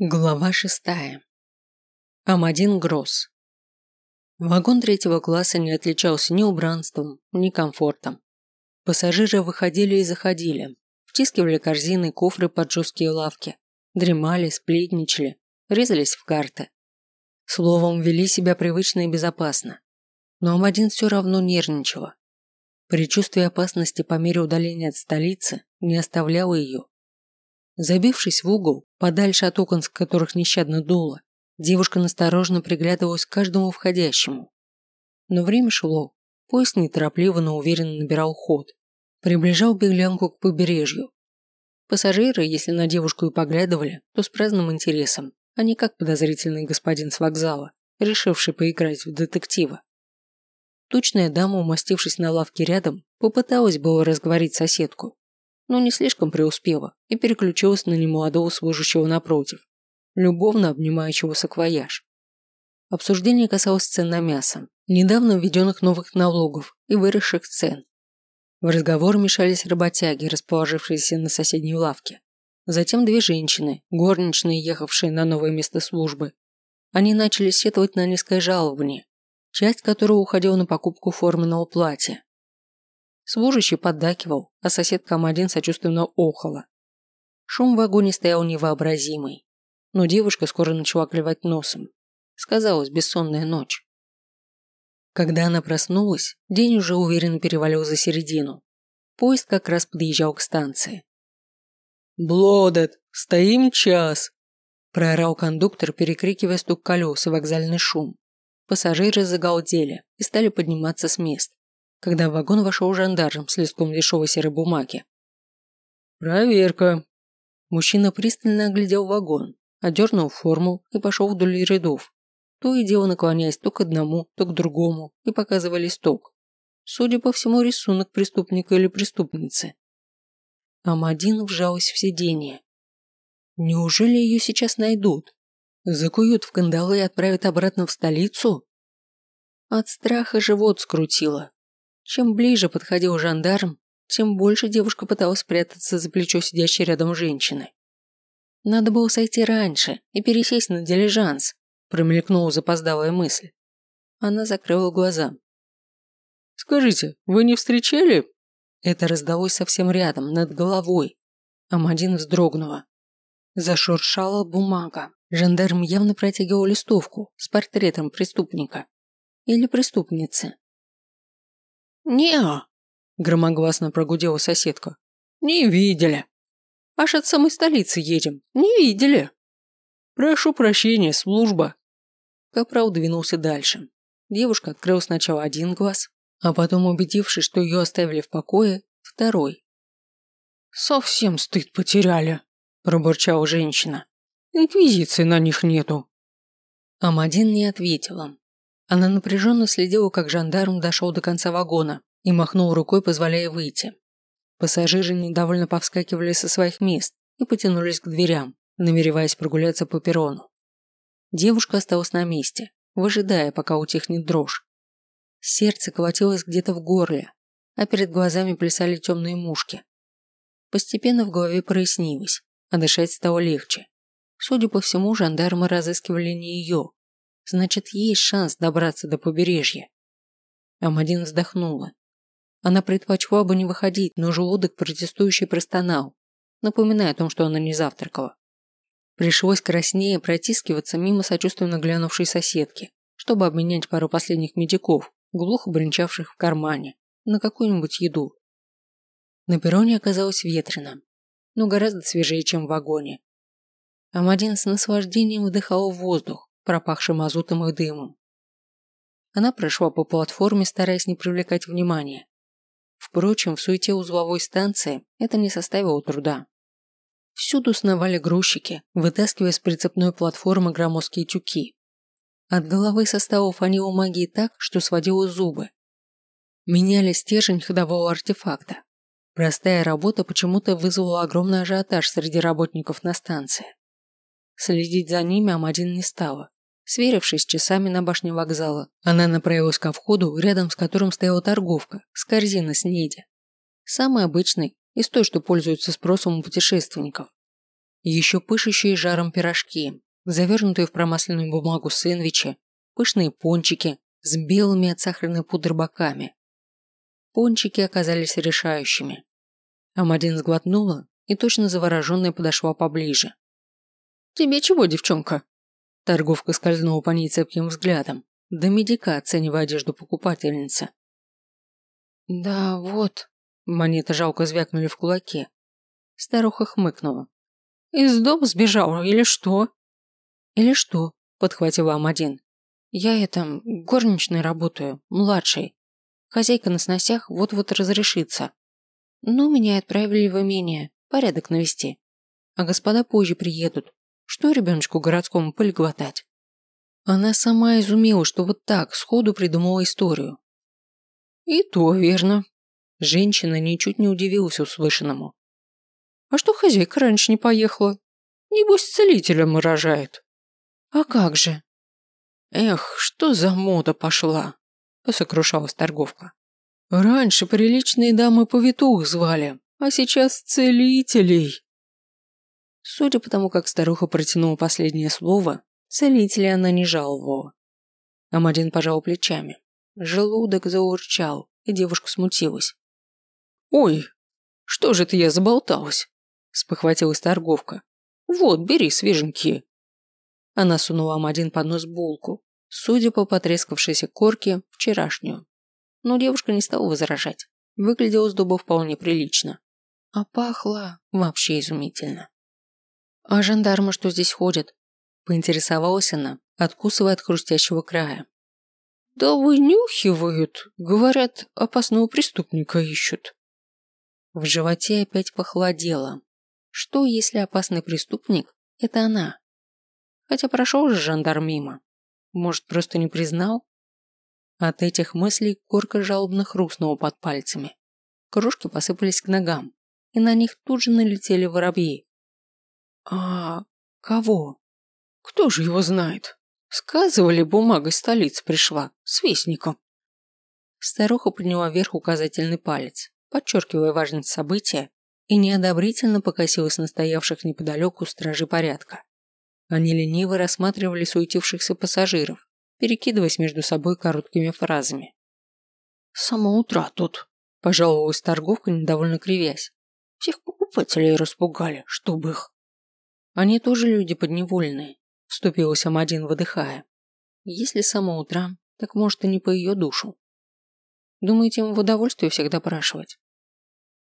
Глава шестая. Амадин Гросс. Вагон третьего класса не отличался ни убранством, ни комфортом. Пассажиры выходили и заходили, втискивали корзины и кофры под жесткие лавки, дремали, сплетничали, резались в карты. Словом, вели себя привычно и безопасно. Но Амадин все равно нервничала. Предчувствие опасности по мере удаления от столицы не оставляло ее Забившись в угол, подальше от окон, с которых нещадно дуло, девушка настороженно приглядывалась к каждому входящему. Но время шло, поезд неторопливо, но уверенно набирал ход, приближал беглянку к побережью. Пассажиры, если на девушку и поглядывали, то с праздным интересом, а не как подозрительный господин с вокзала, решивший поиграть в детектива. Тучная дама, умастившись на лавке рядом, попыталась было разговорить соседку, но не слишком преуспела и переключилась на немолодого служащего напротив, любовно обнимающего саквояж. Обсуждение касалось цен на мясо, недавно введенных новых налогов и выросших цен. В разговор мешались работяги, расположившиеся на соседней лавке. Затем две женщины, горничные, ехавшие на новое место службы. Они начали сетовать на низкое жалование, часть которого уходила на покупку форменного платья. Служащий поддакивал, а соседка Амадин сочувственно охала. Шум в вагоне стоял невообразимый. Но девушка скоро начала клевать носом. Сказалась бессонная ночь. Когда она проснулась, день уже уверенно перевалил за середину. Поезд как раз подъезжал к станции. «Блодет, стоим час!» Проорал кондуктор, перекрикивая стук колес и вокзальный шум. Пассажиры загалдели и стали подниматься с мест когда в вагон вошел жандарм с листком дешевой серой бумаги. «Проверка». Мужчина пристально оглядел вагон, одернул форму и пошел вдоль рядов, то и дело наклоняясь то к одному, то к другому и показывая листок. Судя по всему, рисунок преступника или преступницы. Амадин вжалась в сиденье. Неужели ее сейчас найдут? Закуют в кандалы и отправят обратно в столицу? От страха живот скрутило. Чем ближе подходил жандарм, тем больше девушка пыталась спрятаться за плечо сидящей рядом женщины. Надо было сойти раньше и пересесть на дилижанс, промелькнула запоздалая мысль. Она закрыла глаза. «Скажите, вы не встречали?» Это раздалось совсем рядом, над головой. Амадин вздрогнула. Зашуршала бумага. Жандарм явно протягивал листовку с портретом преступника. Или преступницы. «Не-а», громогласно прогудела соседка. «Не видели. Аж от самой столицы едем. Не видели». «Прошу прощения, служба». Капрал двинулся дальше. Девушка открыла сначала один глаз, а потом, убедившись, что ее оставили в покое, второй. «Совсем стыд потеряли», – пробурчала женщина. «Инквизиции на них нету». Амадин не ответила. Она напряженно следила, как жандарм дошел до конца вагона и махнул рукой, позволяя выйти. Пассажиры недовольно повскакивали со своих мест и потянулись к дверям, намереваясь прогуляться по перрону. Девушка осталась на месте, выжидая, пока утихнет дрожь. Сердце колотилось где-то в горле, а перед глазами плясали темные мушки. Постепенно в голове прояснилось, а дышать стало легче. Судя по всему, жандармы разыскивали не ее, Значит, есть шанс добраться до побережья. Амадин вздохнула. Она предпочла бы не выходить, но желудок протестующий простонал, напоминая о том, что она не завтракала. Пришлось краснее протискиваться мимо сочувственно глянувшей соседки, чтобы обменять пару последних медиков, глухо бренчавших в кармане, на какую-нибудь еду. На перроне оказалось ветрено, но гораздо свежее, чем в вагоне. Амадин с наслаждением вдыхал воздух, пропахший мазутом и дымом. Она прошла по платформе, стараясь не привлекать внимания. Впрочем, в суете узловой станции это не составило труда. Всюду сновали грузчики, вытаскивая с прицепной платформы громоздкие тюки. От головы состава фанило магии так, что сводило зубы. Меняли стержень ходового артефакта. Простая работа почему-то вызвала огромный ажиотаж среди работников на станции. Следить за ними Амадин не стала. Сверившись часами на башне вокзала, она направилась ко входу, рядом с которым стояла торговка с корзиной с неди. Самый обычный, из той, что пользуется спросом у путешественников. Еще пышущие жаром пирожки, завернутые в промасленную бумагу сэндвичи, пышные пончики с белыми от сахарной пудры боками. Пончики оказались решающими. Амадин сглотнула и точно завороженная подошла поближе. «Тебе чего, девчонка?» Торговка скользнула по ней цепким взглядом, до медика оценивая одежду покупательницы. «Да вот», – монеты жалко звякнули в кулаке. Старуха хмыкнула. «Из дома сбежал или что?» «Или что?» – подхватила Амадин. «Я это, горничной работаю, младшей. Хозяйка на сносях вот-вот разрешится. Но меня отправили в имение, порядок навести. А господа позже приедут. Что ребеночку городскому пыль глотать?» Она сама изумила, что вот так сходу придумала историю. «И то верно». Женщина ничуть не удивилась услышанному. «А что хозяйка раньше не поехала? Небось, целителем рожает». «А как же?» «Эх, что за мода пошла!» – посокрушалась торговка. «Раньше приличные дамы повитух звали, а сейчас целителей!» Судя по тому, как старуха протянула последнее слово, целителя она не жаловала. Амадин пожал плечами. Желудок заурчал, и девушка смутилась. «Ой, что же это я заболталась?» – спохватилась торговка. «Вот, бери свеженькие». Она сунула Амадин под нос булку, судя по потрескавшейся корке, вчерашнюю. Но девушка не стала возражать. Выглядела с дуба вполне прилично. А пахло вообще изумительно. «А жандармы что здесь ходят?» Поинтересовалась она, откусывая от хрустящего края. «Да вынюхивают. Говорят, опасного преступника ищут». В животе опять похолодело. Что, если опасный преступник – это она? Хотя прошел же жандарм мимо. Может, просто не признал? От этих мыслей корка жалобно хрустнула под пальцами. Кружки посыпались к ногам, и на них тут же налетели воробьи. А кого? Кто же его знает? Сказывали, бумага из столицы пришла, с вестником. Старуха подняла вверх указательный палец, подчеркивая важность события, и неодобрительно покосилась на стоявших неподалеку стражи порядка. Они лениво рассматривали суетившихся пассажиров, перекидываясь между собой короткими фразами. «С самого утра тут», – пожаловалась торговка, недовольно кривясь. «Всех покупателей распугали, чтобы их». «Они тоже люди подневольные», – вступилась Амадин, выдыхая. «Если с самого утра, так может и не по ее душу. Думаете, им в удовольствие всех допрашивать?»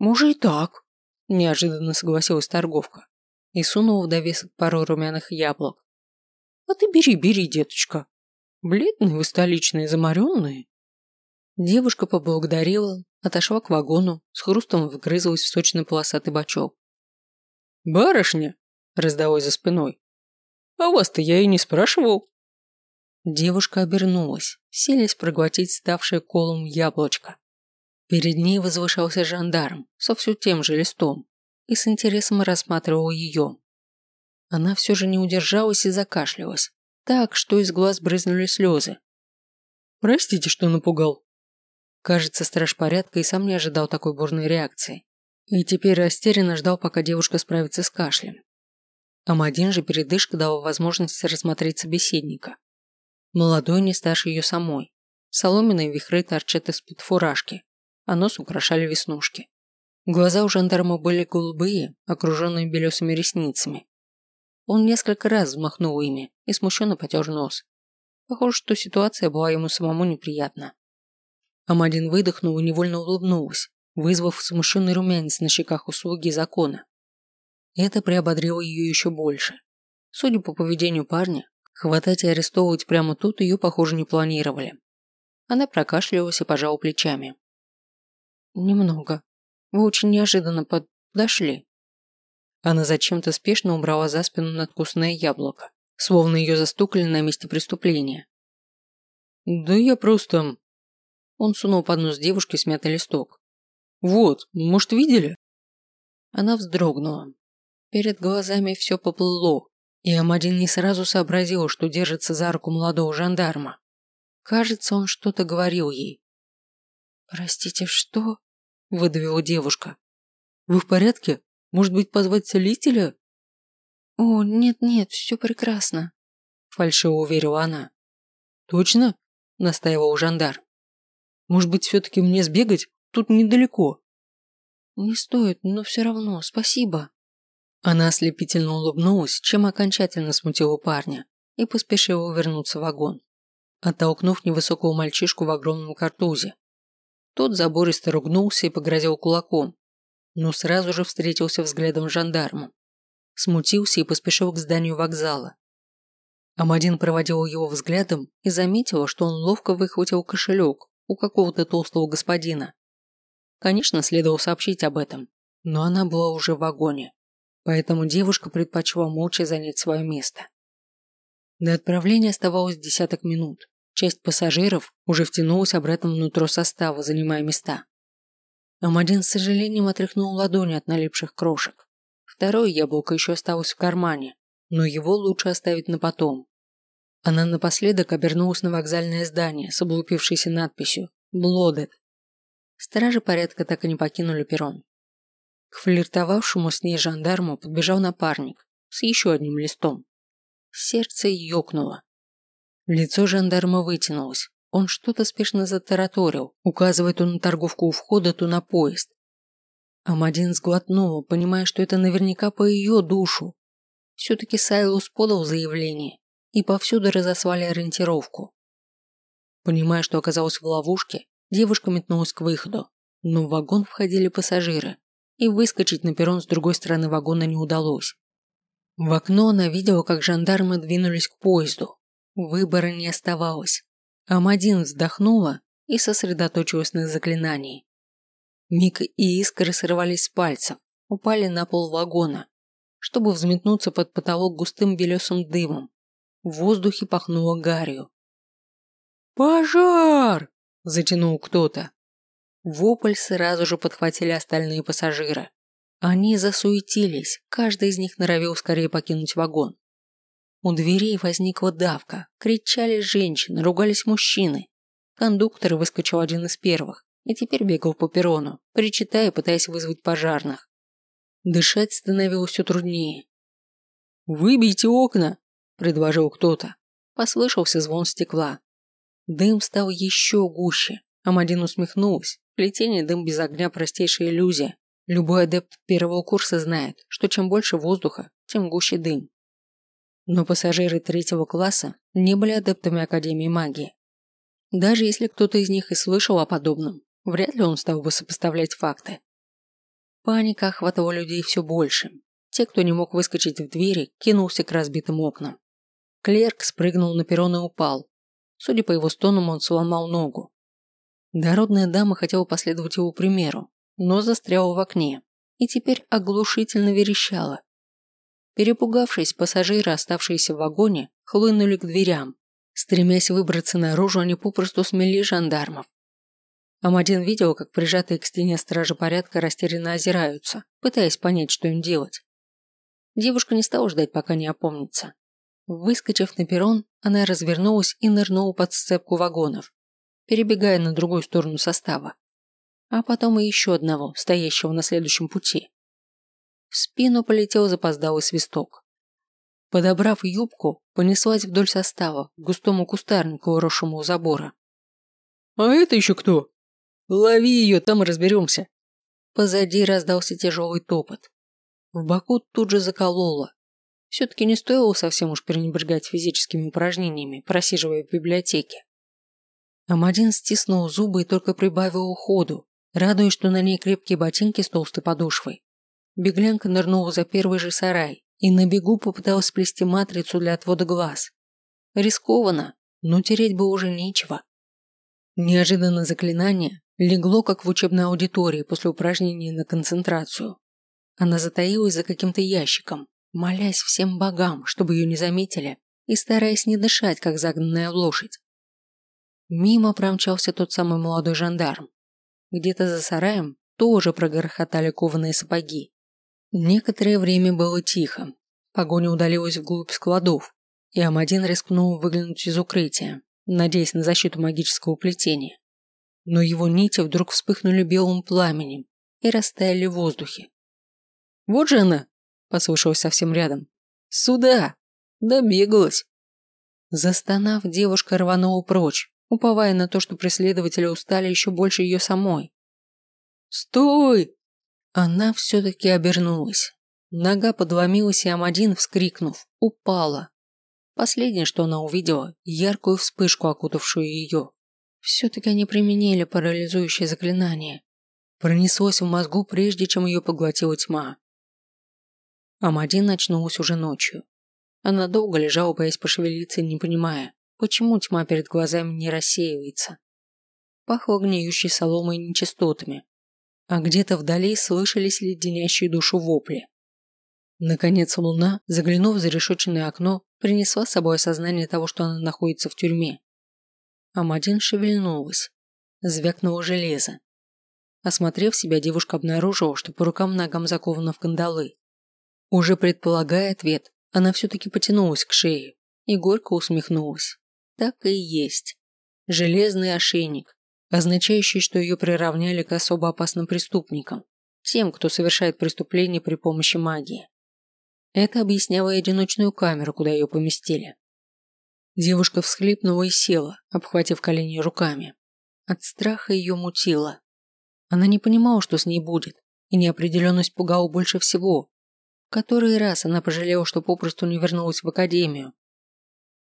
«Может и так», – неожиданно согласилась торговка и сунул в довесок пару румяных яблок. «А ты бери, бери, деточка. Бледные вы столичные, замаренные». Девушка поблагодарила, отошла к вагону, с хрустом вгрызлась в сочный полосатый бачок. «Барышня!» – раздалось за спиной. «А вас-то я и не спрашивал». Девушка обернулась, селись проглотить ставшее колом яблочко. Перед ней возвышался жандарм со все тем же листом, и с интересом рассматривал ее. Она все же не удержалась и закашлялась, так, что из глаз брызнули слезы. «Простите, что напугал». Кажется, страж порядка и сам не ожидал такой бурной реакции. И теперь растерянно ждал, пока девушка справится с кашлем. Амадин же передышка дала возможность рассмотреть собеседника. Молодой не старше ее самой. Соломенные вихры торчат из-под фуражки, а нос украшали веснушки. Глаза у жандарма были голубые, окруженные белесыми ресницами. Он несколько раз взмахнул ими и смущенно потер нос. Похоже, что ситуация была ему самому неприятна. Амадин выдохнул и невольно улыбнулась, вызвав смущенный румянец на щеках услуги закона. Это приободрило ее еще больше. Судя по поведению парня, хватать и арестовывать прямо тут ее, похоже, не планировали. Она прокашлялась и пожала плечами. «Немного», вы очень неожиданно подошли. Она зачем-то спешно убрала за спину надкусное яблоко, словно ее застукали на месте преступления. «Да я просто...» Он сунул под нос девушки смятый листок. «Вот, может, видели?» Она вздрогнула. Перед глазами все поплыло, и Амадин не сразу сообразил, что держится за руку молодого жандарма. Кажется, он что-то говорил ей. «Простите, что?» выдавила девушка. «Вы в порядке? Может быть, позвать целителя?» «О, нет-нет, все прекрасно», – фальшиво уверила она. «Точно?» – настаивал жандар. «Может быть, все-таки мне сбегать? Тут недалеко». «Не стоит, но все равно, спасибо». Она ослепительно улыбнулась, чем окончательно смутила парня, и поспешила вернуться в вагон, оттолкнув невысокого мальчишку в огромном картузе. Тот забористо ругнулся и погрозил кулаком, но сразу же встретился взглядом с жандармом. Смутился и поспешил к зданию вокзала. Амадин проводил его взглядом и заметила, что он ловко выхватил кошелек у какого-то толстого господина. Конечно, следовало сообщить об этом, но она была уже в вагоне, поэтому девушка предпочла молча занять свое место. До отправления оставалось десяток минут. Часть пассажиров уже втянулась обратно внутрь состава, занимая места. Амадин с сожалением отряхнул ладони от налипших крошек. Второе яблоко еще осталось в кармане, но его лучше оставить на потом. Она напоследок обернулась на вокзальное здание с облупившейся надписью «Блодет». Стражи порядка так и не покинули перрон. К флиртовавшему с ней жандарму подбежал напарник с еще одним листом. Сердце ёкнуло. Лицо жандарма вытянулось. Он что-то спешно затараторил, указывая то на торговку у входа, то на поезд. Амадин сглотнула, понимая, что это наверняка по ее душу. Все-таки Сайлус подал заявление, и повсюду разослали ориентировку. Понимая, что оказалась в ловушке, девушка метнулась к выходу, но в вагон входили пассажиры, и выскочить на перрон с другой стороны вагона не удалось. В окно она видела, как жандармы двинулись к поезду, Выбора не оставалось. Амадин вздохнула и сосредоточилась на заклинании. Миг и искры сорвались с пальцев, упали на пол вагона, чтобы взметнуться под потолок густым белесым дымом. В воздухе пахнуло гарью. «Пожар!» – затянул кто-то. Вопль сразу же подхватили остальные пассажиры. Они засуетились, каждый из них норовил скорее покинуть вагон. У дверей возникла давка, кричали женщины, ругались мужчины. Кондуктор выскочил один из первых и теперь бегал по перрону, причитая, пытаясь вызвать пожарных. Дышать становилось все труднее. «Выбейте окна!» – предложил кто-то. Послышался звон стекла. Дым стал еще гуще. Амадин усмехнулась. Плетение дым без огня – простейшая иллюзия. Любой адепт первого курса знает, что чем больше воздуха, тем гуще дым. Но пассажиры третьего класса не были адептами Академии магии. Даже если кто-то из них и слышал о подобном, вряд ли он стал бы сопоставлять факты. Паника охватывала людей все больше. Те, кто не мог выскочить в двери, кинулся к разбитым окнам. Клерк спрыгнул на перрон и упал. Судя по его стонам, он сломал ногу. Дородная дама хотела последовать его примеру, но застряла в окне и теперь оглушительно верещала, Перепугавшись, пассажиры, оставшиеся в вагоне, хлынули к дверям. Стремясь выбраться наружу, они попросту смели жандармов. Амадин видел, как прижатые к стене стражи порядка растерянно озираются, пытаясь понять, что им делать. Девушка не стала ждать, пока не опомнится. Выскочив на перрон, она развернулась и нырнула под сцепку вагонов, перебегая на другую сторону состава. А потом и еще одного, стоящего на следующем пути. В спину полетел запоздалый свисток. Подобрав юбку, понеслась вдоль состава, к густому кустарнику, уросшему у забора. «А это еще кто? Лови ее, там и разберемся!» Позади раздался тяжелый топот. В боку тут же закололо. Все-таки не стоило совсем уж пренебрегать физическими упражнениями, просиживая в библиотеке. Амадин стиснул зубы и только прибавил уходу, радуясь, что на ней крепкие ботинки с толстой подошвой. Беглянка нырнула за первый же сарай и на бегу попыталась сплести матрицу для отвода глаз. Рискованно, но тереть бы уже нечего. Неожиданно заклинание легло, как в учебной аудитории после упражнений на концентрацию. Она затаилась за каким-то ящиком, молясь всем богам, чтобы ее не заметили, и стараясь не дышать, как загнанная лошадь. Мимо промчался тот самый молодой жандарм. Где-то за сараем тоже прогрохотали кованые сапоги. Некоторое время было тихо. Погоня удалилась вглубь складов, и Амадин рискнул выглянуть из укрытия, надеясь на защиту магического плетения. Но его нити вдруг вспыхнули белым пламенем и растаяли в воздухе. «Вот же она!» – послышалось совсем рядом. Сюда! Добегалась!» Застонав, девушка рванула прочь, уповая на то, что преследователи устали еще больше ее самой. «Стой!» Она все-таки обернулась. Нога подломилась, и Амадин, вскрикнув, упала. Последнее, что она увидела, яркую вспышку, окутавшую ее. Все-таки они применили парализующее заклинание. Пронеслось в мозгу, прежде чем ее поглотила тьма. Амадин очнулась уже ночью. Она долго лежала, боясь пошевелиться, не понимая, почему тьма перед глазами не рассеивается. Пахло гниющей соломой и нечистотами, а где-то вдали слышались леденящие душу вопли. Наконец луна, заглянув в зарешеченное окно, принесла с собой осознание того, что она находится в тюрьме. Амадин шевельнулась. Звякнуло железо. Осмотрев себя, девушка обнаружила, что по рукам-ногам закована в кандалы. Уже предполагая ответ, она все-таки потянулась к шее и горько усмехнулась. Так и есть. Железный ошейник, означающий, что ее приравняли к особо опасным преступникам, тем, кто совершает преступление при помощи магии. Это объясняло одиночную камеру, куда ее поместили. Девушка всхлипнула и села, обхватив колени руками. От страха ее мутило. Она не понимала, что с ней будет, и неопределенность пугала больше всего. В который раз она пожалела, что попросту не вернулась в академию.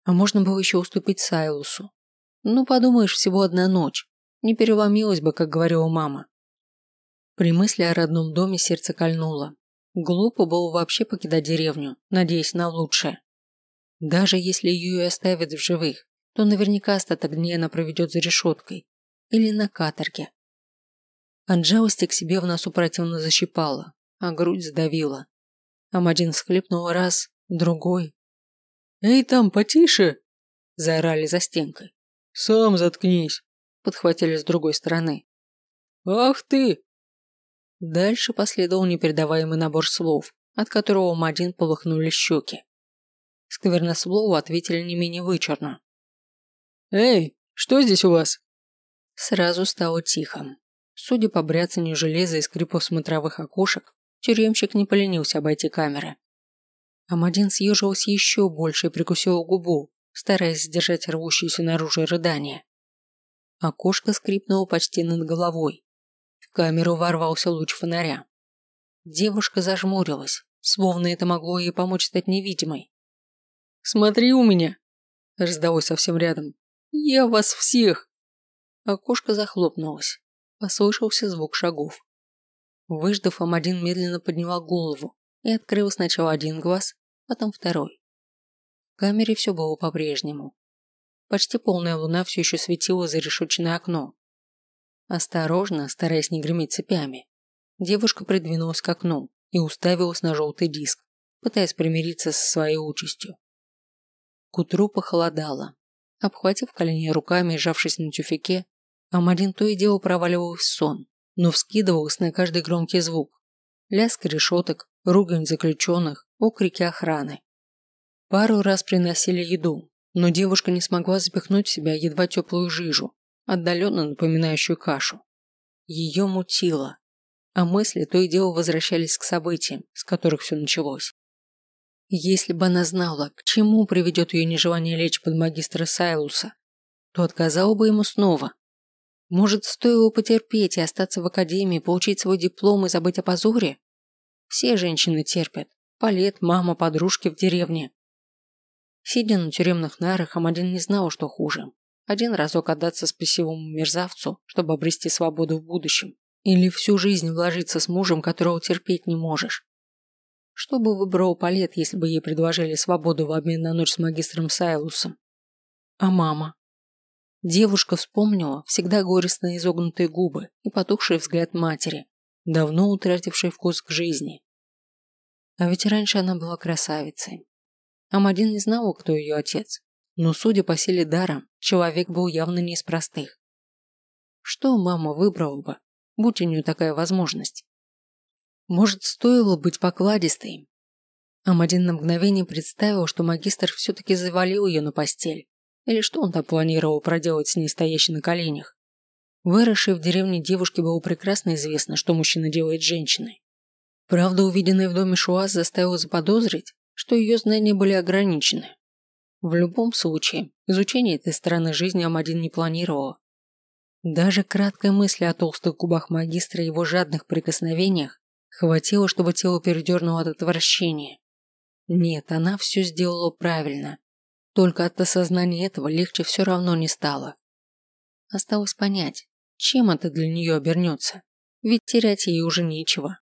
А можно было еще уступить Сайлусу. Ну, подумаешь, всего одна ночь. Не переломилась бы, как говорила мама. При мысли о родном доме сердце кольнуло. Глупо было вообще покидать деревню, надеясь на лучшее. Даже если ее и оставят в живых, то наверняка остаток дней она проведет за решеткой или на каторге. От жалости к себе в носу противно защипала, а грудь сдавила. Амадин всхлипнул раз, другой. «Эй, там, потише!» – заорали за стенкой. «Сам заткнись!» – подхватили с другой стороны. «Ах ты!» Дальше последовал непередаваемый набор слов, от которого Мадин полыхнули щеки. Сквернослову ответили не менее вычурно. «Эй, что здесь у вас?» Сразу стало тихо. Судя по бряцанию железа и скрипов смотровых окошек, тюремщик не поленился обойти камеры. Амадин съежился еще больше и прикусил губу, стараясь сдержать рвущееся наружу рыдание. Окошко скрипнуло почти над головой, камеру ворвался луч фонаря. Девушка зажмурилась, словно это могло ей помочь стать невидимой. «Смотри у меня!» – раздалось совсем рядом. «Я вас всех!» Окошко захлопнулось. Послышался звук шагов. Выждав, Амадин медленно подняла голову и открыла сначала один глаз, потом второй. В камере все было по-прежнему. Почти полная луна все еще светила за решетчатое окно, Осторожно, стараясь не греметь цепями, девушка придвинулась к окну и уставилась на желтый диск, пытаясь примириться со своей участью. К утру похолодало. Обхватив колени руками и сжавшись на тюфяке, Амадин то и дело проваливалась в сон, но вскидывалась на каждый громкий звук. Лязг решеток, ругань заключенных, окрики охраны. Пару раз приносили еду, но девушка не смогла запихнуть в себя едва теплую жижу, отдаленно напоминающую кашу. Ее мутило, а мысли то и дело возвращались к событиям, с которых все началось. Если бы она знала, к чему приведет ее нежелание лечь под магистра Сайлуса, то отказала бы ему снова. Может, стоило потерпеть и остаться в академии, получить свой диплом и забыть о позоре? Все женщины терпят. Палет, мама, подружки в деревне. Сидя на тюремных нарах, Амадин не знал, что хуже. Один разок отдаться спесивому мерзавцу, чтобы обрести свободу в будущем. Или всю жизнь вложиться с мужем, которого терпеть не можешь. Что бы выбрал Палет, если бы ей предложили свободу в обмен на ночь с магистром Сайлусом? А мама? Девушка вспомнила всегда горестно изогнутые губы и потухший взгляд матери, давно утратившей вкус к жизни. А ведь раньше она была красавицей. Амадин не знала, кто ее отец, но, судя по силе дара, человек был явно не из простых. Что мама выбрала бы, будь у нее такая возможность? Может, стоило быть покладистой? Амадин на мгновение представил, что магистр все-таки завалил ее на постель. Или что он там планировал проделать с ней стоящей на коленях? Выросшей в деревне девушке было прекрасно известно, что мужчина делает женщиной. Правда, увиденное в доме Шуаз заставило заподозрить, что ее знания были ограничены. В любом случае, изучение этой стороны жизни Амадин не планировала. Даже краткой мысли о толстых губах магистра и его жадных прикосновениях хватило, чтобы тело передернуло от отвращения. Нет, она все сделала правильно. Только от осознания этого легче все равно не стало. Осталось понять, чем это для нее обернется, ведь терять ей уже нечего.